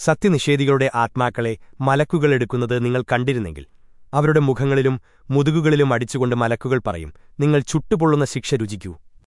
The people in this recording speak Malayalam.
സത്യനിഷേധികളുടെ ആത്മാക്കളെ മലക്കുകളെടുക്കുന്നത് നിങ്ങൾ കണ്ടിരുന്നെങ്കിൽ അവരുടെ മുഖങ്ങളിലും മുതുകുകളിലും അടിച്ചുകൊണ്ട് മലക്കുകൾ പറയും നിങ്ങൾ ചുട്ടുപൊള്ളുന്ന ശിക്ഷ രുചിക്കൂ.